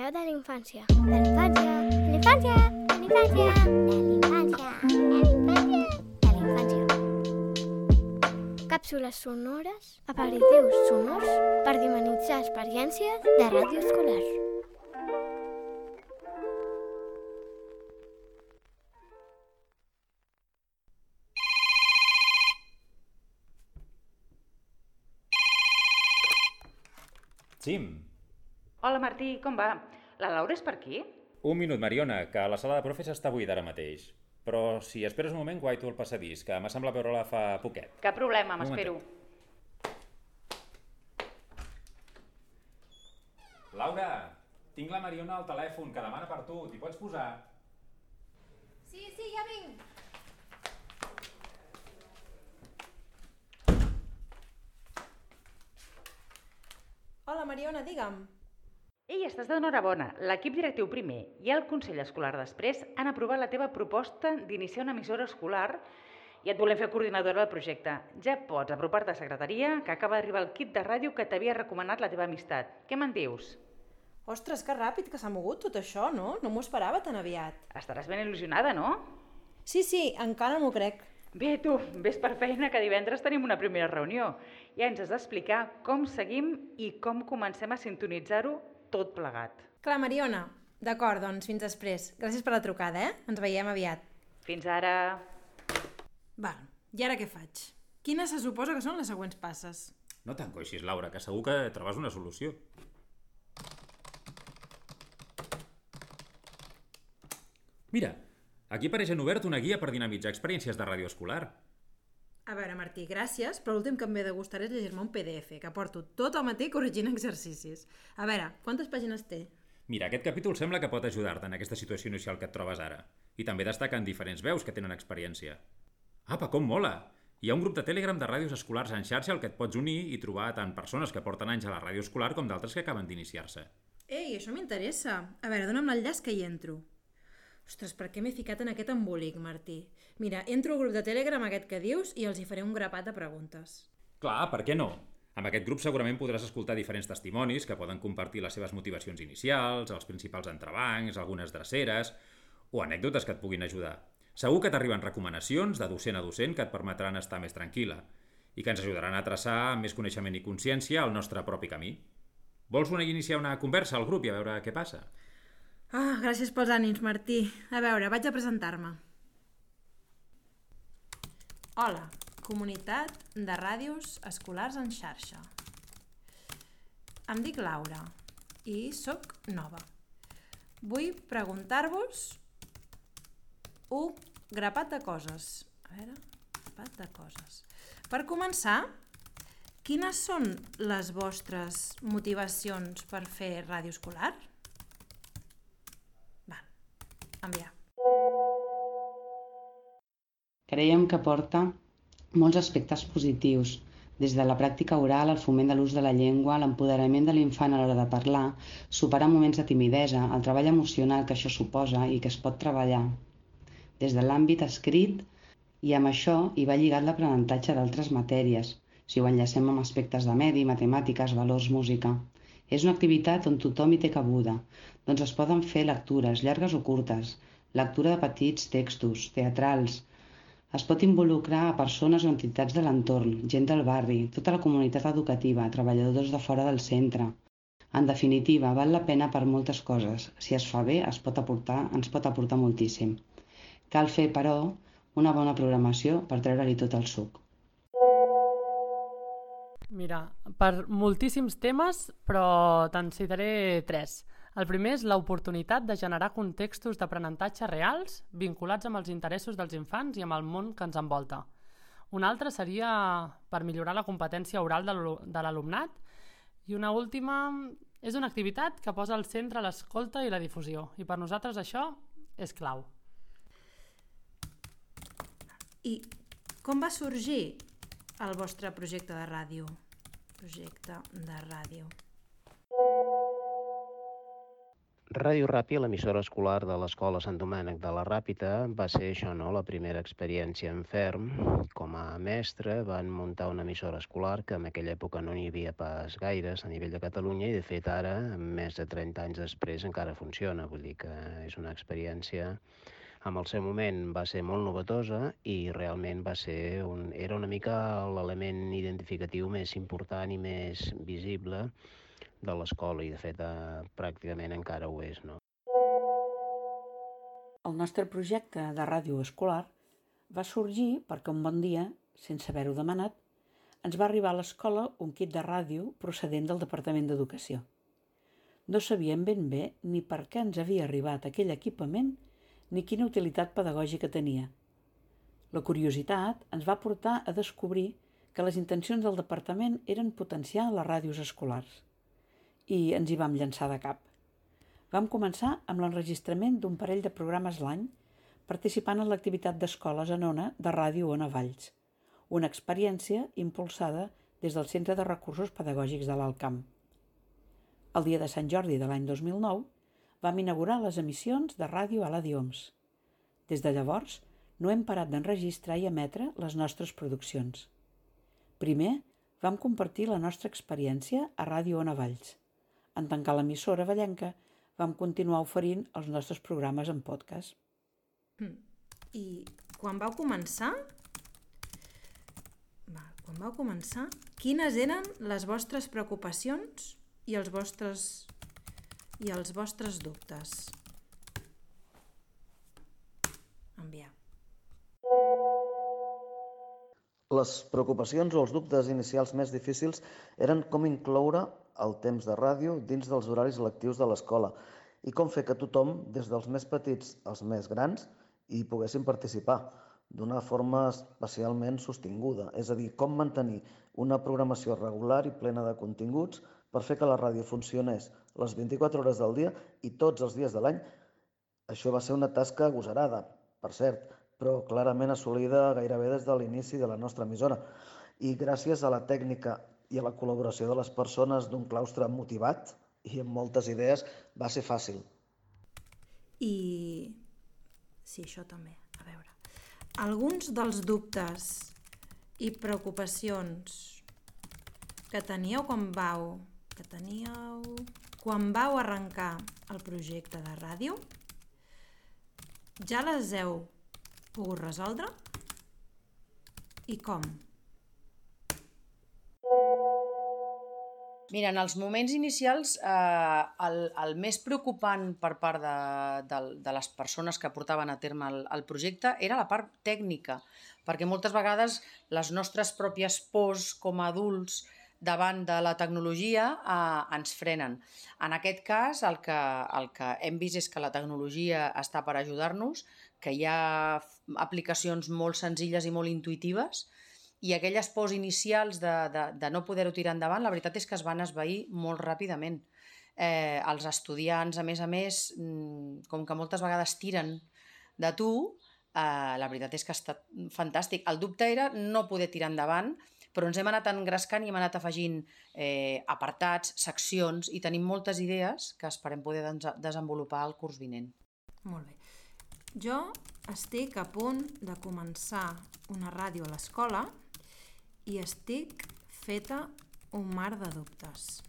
veu de la infància. De la infància. De la infància. De la infància. De la infància. De la infància. De la infància. Càpsules sonores, aperitius sonors per dimonitzar experiències de ràdio escolar. Sim. Hola Martí, com va? La Laura és per aquí? Un minut, Mariona, que la sala de profes està buida ara mateix. Però si esperes un moment, guaito el passadís, que m'ha semblat veure-la fa poquet. Cap problema, m'espero. Laura, tinc la Mariona al telèfon, que demana per tu. T'hi pots posar? Sí, sí, ja vinc. Hola, Mariona, digue'm. Ei, estàs d'enhorabona. L'equip directiu primer i el Consell Escolar després han aprovat la teva proposta d'iniciar una emissora escolar i et volem fer coordinadora del projecte. Ja pots apropar-te a secretaria, que acaba d'arribar el kit de ràdio que t'havia recomanat la teva amistat. Què me'n dius? Ostres, que ràpid que s'ha mogut tot això, no? No m'ho esperava tan aviat. Estaràs ben il·lusionada, no? Sí, sí, encara no m'ho crec. Bé, tu, vés per feina que divendres tenim una primera reunió. Ja ens has d'explicar com seguim i com comencem a sintonitzar-ho tot plegat. Clar, Mariona. D'acord, doncs fins després. Gràcies per la trucada, eh? Ens veiem aviat. Fins ara... Val, i ara què faig? Quines se suposa que són les següents passes? No t'angoixis, Laura, que segur que trobes una solució. Mira, aquí apareix en obert una guia per dinamitzar experiències de ràdio escolar. A veure, Martí, gràcies, però l'últim que em ve de gustar és llegir-me un PDF, que porto tot el matí corregint exercicis. A veure, quantes pàgines té? Mira, aquest capítol sembla que pot ajudar-te en aquesta situació inicial que et trobes ara. I també destaquen diferents veus que tenen experiència. Apa, com mola! Hi ha un grup de Telegram de ràdios escolars en xarxa al que et pots unir i trobar tant persones que porten anys a la ràdio escolar com d'altres que acaben d'iniciar-se. Ei, això m'interessa. A veure, dona'm l'enllaç que hi entro. Ostres, per què m'he ficat en aquest embolic, Martí? Mira, entro al grup de Telegram aquest que dius i els hi faré un grapat de preguntes. Clar, per què no? Amb aquest grup segurament podràs escoltar diferents testimonis que poden compartir les seves motivacions inicials, els principals entrebancs, algunes dreceres o anècdotes que et puguin ajudar. Segur que t'arriben recomanacions de docent a docent que et permetran estar més tranquil·la i que ens ajudaran a traçar amb més coneixement i consciència el nostre propi camí. Vols una iniciar una conversa al grup i a veure què passa? Gràcies pels ànims, Martí. A veure, vaig a presentar-me. Hola, comunitat de ràdios escolars en xarxa. Em dic Laura i sóc nova. Vull preguntar-vos un grapat de coses. A veure, grapat de coses. Per començar, quines són les vostres motivacions per fer ràdio escolar? Val, enviar. Creiem que porta molts aspectes positius, des de la pràctica oral, el foment de l'ús de la llengua, l'empoderament de l'infant a l'hora de parlar, superar moments de timidesa, el treball emocional que això suposa i que es pot treballar. Des de l'àmbit escrit, i amb això hi va lligat l'aprenentatge d'altres matèries, si ho enllacem amb aspectes de medi, matemàtiques, valors, música. És una activitat on tothom hi té cabuda, doncs es poden fer lectures, llargues o curtes, lectura de petits textos, teatrals, es pot involucrar a persones o entitats de l'entorn, gent del barri, tota la comunitat educativa, treballadors de fora del centre. En definitiva, val la pena per moltes coses. Si es fa bé, es pot aportar, ens pot aportar moltíssim. Cal fer, però, una bona programació per treure-li tot el suc. Mira, per moltíssims temes, però te'n citaré tres. El primer és l'oportunitat de generar contextos d'aprenentatge reals vinculats amb els interessos dels infants i amb el món que ens envolta. Un altre seria per millorar la competència oral de l'al- de l'alumnat i una última és una activitat que posa al centre l'escolta i la difusió i per nosaltres això és clau. I com va sorgir el vostre projecte de ràdio? Projecte de ràdio. Ràdio Ràpia, l'emissora escolar de l'Escola Sant Domènec de la Ràpita, va ser això, no?, la primera experiència en ferm. Com a mestre van muntar una emissora escolar que en aquella època no n'hi havia pas gaires a nivell de Catalunya i, de fet, ara, més de 30 anys després, encara funciona. Vull dir que és una experiència en el seu moment va ser molt novetosa i realment va ser un, era una mica l'element identificatiu més important i més visible de l'escola i de fet eh, pràcticament encara ho és. No? El nostre projecte de ràdio escolar va sorgir perquè un bon dia, sense haver-ho demanat, ens va arribar a l'escola un kit de ràdio procedent del Departament d'Educació. No sabíem ben bé ni per què ens havia arribat aquell equipament ni quina utilitat pedagògica tenia. La curiositat ens va portar a descobrir que les intencions del departament eren potenciar les ràdios escolars – i ens hi vam llançar de cap. Vam començar amb l'enregistrament d'un parell de programes l'any, participant en l'activitat d'escoles en ona de Ràdio Ona Valls, una experiència impulsada des del Centre de Recursos Pedagògics de l'Alcamp. El dia de Sant Jordi de l'any 2009 vam inaugurar les emissions de ràdio a la Dioms. Des de llavors, no hem parat d'enregistrar i emetre les nostres produccions. Primer, vam compartir la nostra experiència a Ràdio Ona Valls. En tancar l'emissora vallenca, vam continuar oferint els nostres programes en podcast. Mm. I quan vau començar, va, quan vau començar, quines eren les vostres preocupacions i els vostres i els vostres dubtes? Enviar. Les preocupacions o els dubtes inicials més difícils eren com incloure el temps de ràdio dins dels horaris lectius de l'escola i com fer que tothom, des dels més petits als més grans, hi poguessin participar d'una forma especialment sostinguda, és a dir, com mantenir una programació regular i plena de continguts per fer que la ràdio funcionés les 24 hores del dia i tots els dies de l'any. Això va ser una tasca agosarada, per cert, però clarament assolida gairebé des de l'inici de la nostra emissora. I gràcies a la tècnica i a la col·laboració de les persones d'un claustre motivat i amb moltes idees va ser fàcil. I... Sí, això també. A veure. Alguns dels dubtes i preocupacions que teníeu quan vau que teníeu quan vau arrencar el projecte de ràdio ja les heu pogut resoldre? I com? Mira, en els moments inicials, eh, el, el més preocupant per part de, de, de les persones que portaven a terme el, el projecte era la part tècnica, perquè moltes vegades les nostres pròpies pors com a adults davant de la tecnologia eh, ens frenen. En aquest cas, el que, el que hem vist és que la tecnologia està per ajudar-nos, que hi ha aplicacions molt senzilles i molt intuitives, i aquelles pors inicials de, de, de no poder-ho tirar endavant, la veritat és que es van esvair molt ràpidament. Eh, els estudiants, a més a més, mm, com que moltes vegades tiren de tu, eh, la veritat és que ha estat fantàstic. El dubte era no poder tirar endavant, però ens hem anat engrescant i hem anat afegint eh, apartats, seccions, i tenim moltes idees que esperem poder desenvolupar al curs vinent. Molt bé. Jo estic a punt de començar una ràdio a l'escola i estic feta un mar de dubtes.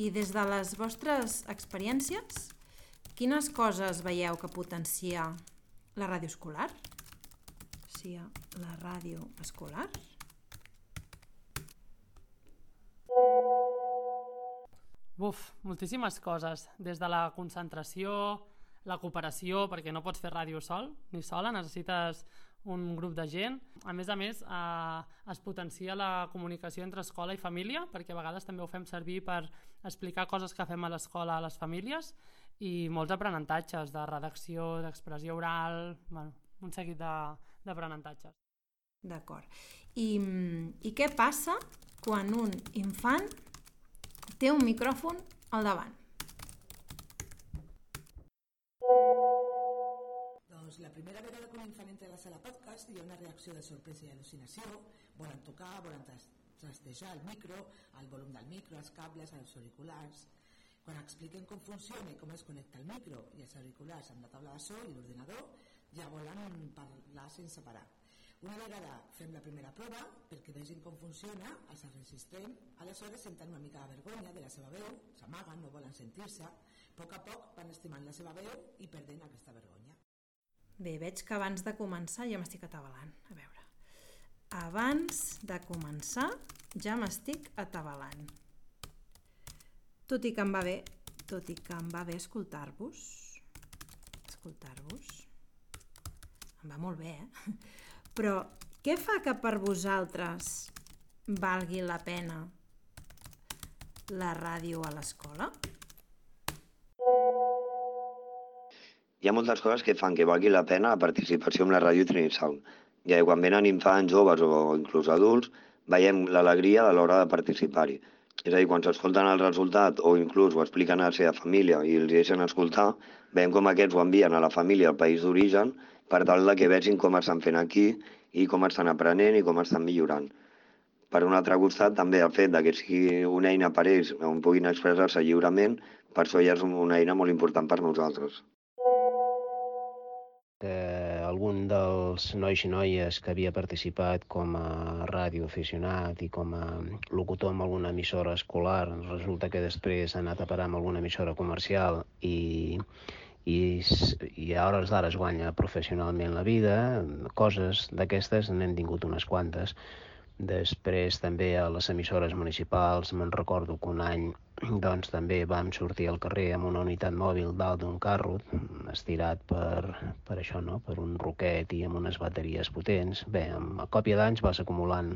I des de les vostres experiències, quines coses veieu que potencia la ràdio escolar? Sí, la ràdio escolar? Buf, moltíssimes coses. Des de la concentració, la cooperació, perquè no pots fer ràdio sol, ni sola, necessites un grup de gent. A més a més, eh, es potencia la comunicació entre escola i família, perquè a vegades també ho fem servir per explicar coses que fem a l'escola a les famílies i molts aprenentatges de redacció, d'expressió oral, bueno, un seguit d'aprenentatges. D'acord. I, I què passa quan un infant té un micròfon al davant? Doncs la primera vegada que un infant entra a la sala podcast hi ha una reacció de sorpresa i al·lucinació, volen tocar, volen trastejar el micro, el volum del micro, els cables, els auriculars... Quan expliquen com funciona i com es connecta el micro i els auriculars amb la taula de so i l'ordinador, ja volen parlar sense parar. Una vegada fem la primera prova, perquè vegin com funciona, els enregistrem, aleshores senten una mica de vergonya de la seva veu, s'amaguen, no volen sentir-se, a poc a poc van estimant la seva veu i perdent aquesta vergonya. Bé, veig que abans de començar ja m'estic atabalant. A veure. Abans de començar ja m'estic atabalant. Tot i que em va bé, tot i que em va bé escoltar-vos, escoltar-vos, em va molt bé, eh? Però què fa que per vosaltres valgui la pena la ràdio a l'escola? Hi ha moltes coses que fan que valgui la pena la participació en la ràdio Trinisound, ja quan venen infants, joves o inclús adults, veiem l'alegria de l'hora de participar-hi. És a dir, quan s'escolten el resultat o inclús ho expliquen a la seva família i els deixen escoltar, veiem com aquests ho envien a la família al país d'origen per tal que vegin com estan fent aquí i com estan aprenent i com estan millorant. Per un altre costat, també el fet que sigui una eina per ells on puguin expressar-se lliurement, per això ja és una eina molt important per nosaltres que algun dels nois i noies que havia participat com a radioaficionat i com a locutor en alguna emissora escolar, resulta que després ha anat a parar amb alguna emissora comercial i, i, i a hores d'ara es guanya professionalment la vida, coses d'aquestes n'hem tingut unes quantes. Després també a les emissores municipals, me'n recordo que un any doncs també vam sortir al carrer amb una unitat mòbil dalt d'un carro, estirat per, per això, no? per un roquet i amb unes bateries potents. Bé, amb a còpia d'anys vas acumulant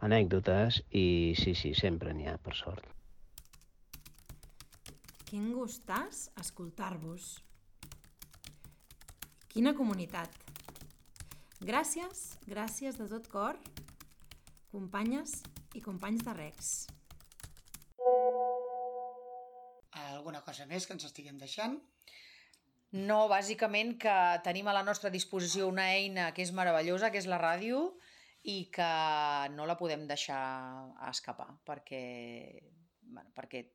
anècdotes i sí, sí, sempre n'hi ha, per sort. Quin gustàs escoltar-vos. Quina comunitat. Gràcies, gràcies de tot cor, companyes i companys de Rex. Alguna cosa més que ens estiguem deixant? No, bàsicament que tenim a la nostra disposició una eina que és meravellosa, que és la ràdio, i que no la podem deixar escapar, perquè, bueno, perquè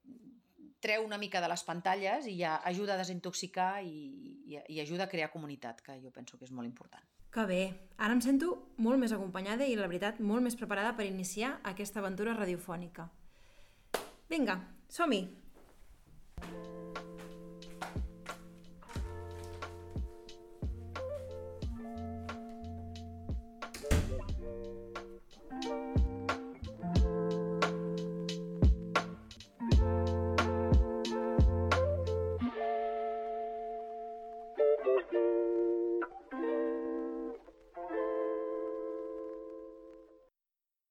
treu una mica de les pantalles i ja ajuda a desintoxicar i, i, i ajuda a crear comunitat, que jo penso que és molt important. Que bé, ara em sento molt més acompanyada i la veritat molt més preparada per iniciar aquesta aventura radiofònica. Vinga, som-hi!